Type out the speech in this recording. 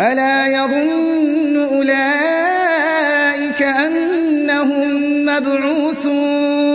ألا يظن أولئك أنهم مبعوثون